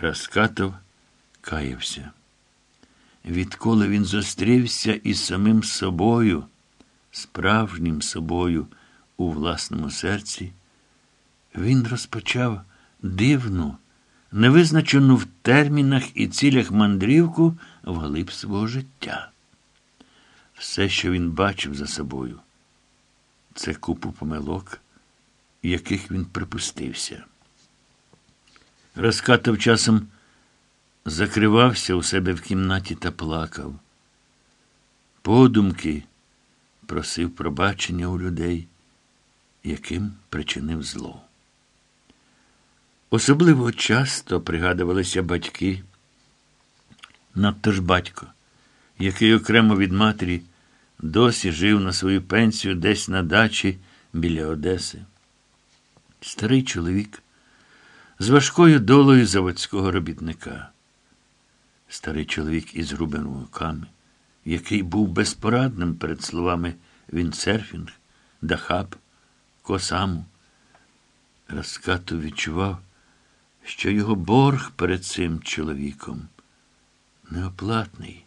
Раскатов каявся. Відколи він зустрівся із самим собою, справжнім собою у власному серці, він розпочав дивну, невизначену в термінах і цілях мандрівку вглиб свого життя. Все, що він бачив за собою, це купу помилок, яких він припустився. Розкатав часом закривався у себе в кімнаті та плакав. Подумки просив пробачення у людей, яким причинив зло. Особливо часто пригадувалися батьки, надто ж батько, який окремо від матері досі жив на свою пенсію десь на дачі біля Одеси. Старий чоловік з важкою долою заводського робітника. Старий чоловік із грубими руками, який був безпорадним перед словами віндсерфінг, Дахаб, Ко Самуї. Раскату відчував, що його борг перед цим чоловіком неоплатний.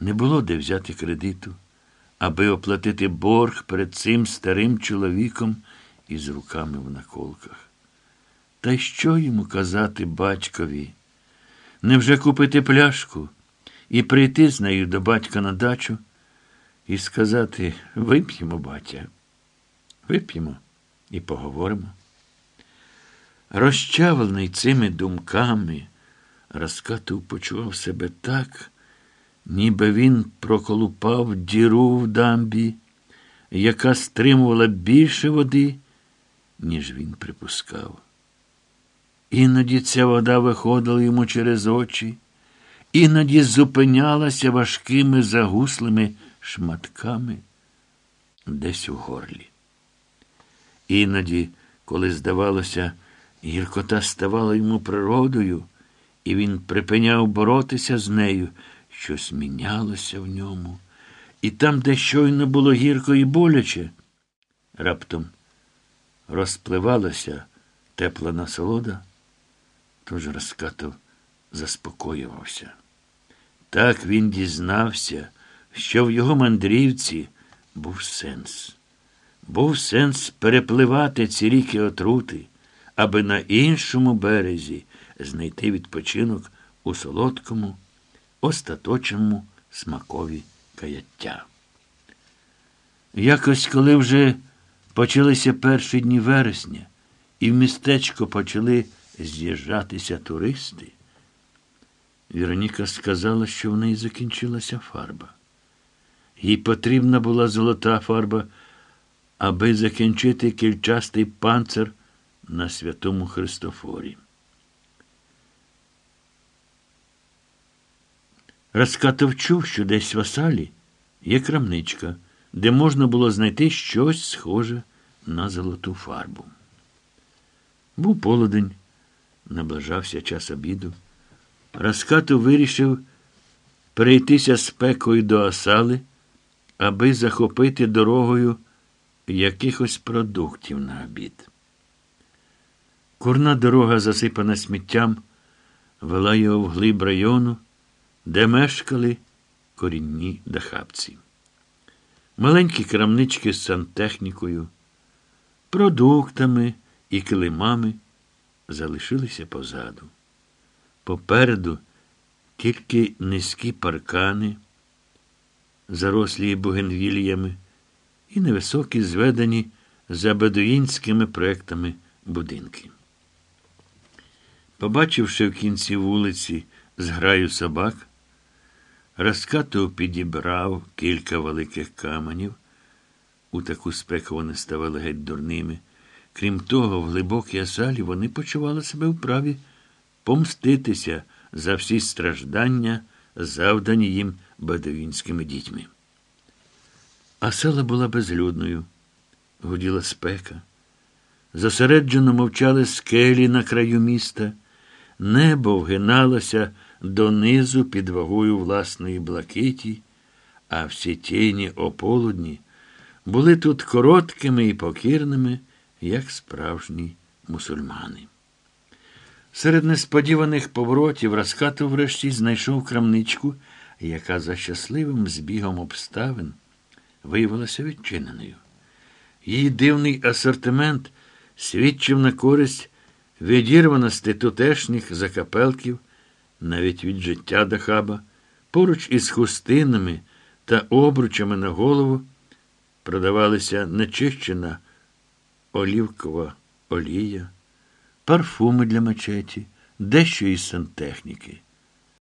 Не було де взяти кредиту, аби оплатити борг перед цим старим чоловіком із руками в наколках. Та що йому казати батькові? Невже купити пляшку і прийти з нею до батька на дачу і сказати вип'ємо, батя, вип'ємо і поговоримо. Розчавлений цими думками, Раскатов почував себе так, ніби він проколупав діру в дамбі, яка стримувала більше води, ніж він припускав. Іноді ця вода виходила йому через очі, іноді зупинялася важкими загуслими шматками десь у горлі. Іноді, коли, здавалося, гіркота ставала йому природою, і він припиняв боротися з нею, щось мінялося в ньому, і там, де щойно було гірко і боляче, раптом розпливалася тепла насолода. Тож Раскатов заспокоювався. Так він дізнався, що в його мандрівці був сенс. Був сенс перепливати ці ріки отрути, аби на іншому березі знайти відпочинок у солодкому, остаточному смакові каяття. Якось, коли вже почалися перші дні вересня, і в містечко почали з'їжджатися туристи, Віроніка сказала, що в неї закінчилася фарба. Їй потрібна була золота фарба, аби закінчити кільчастий панцир на святому Христофорі. Раскатов чув, що десь в осалі є крамничка, де можна було знайти щось схоже на золоту фарбу. Був полудень наближався час обіду. Раскату вирішив перейтися спекою до осали, аби захопити дорогою якихось продуктів на обід. Курна дорога, засипана сміттям, вела його в глиб району, де мешкали корінні дахапці. Маленькі крамнички з сантехнікою, продуктами і килимами залишилися позаду. Попереду тільки низькі паркани, зарослі бугенвіліями, і невисокі зведені за бедуїнськими проектами будинки. Побачивши в кінці вулиці зграю собак, Раскатов підібрав кілька великих каменів. У таку спеку вони ставали геть дурними. Крім того, в глибокій осалі вони почували себе вправі помститися за всі страждання, завдані їм бадавінськими дітьми. А села була безлюдною, гуділа спека. Зосереджено мовчали скелі на краю міста, небо вгиналося донизу під вагою власної блакиті, а всі тіні ополудні були тут короткими і покірними як справжні мусульмани. Серед несподіваних поворотів Раскатов врешті знайшов крамничку, яка за щасливим збігом обставин виявилася відчиненою. Її дивний асортимент свідчив на користь відірваності тутешніх закапелків, навіть від життя Дахаба, поруч із хустинами та обручами на голову продавалися нечищена олівкова олія, парфуми для мечеті, дещо із сантехніки.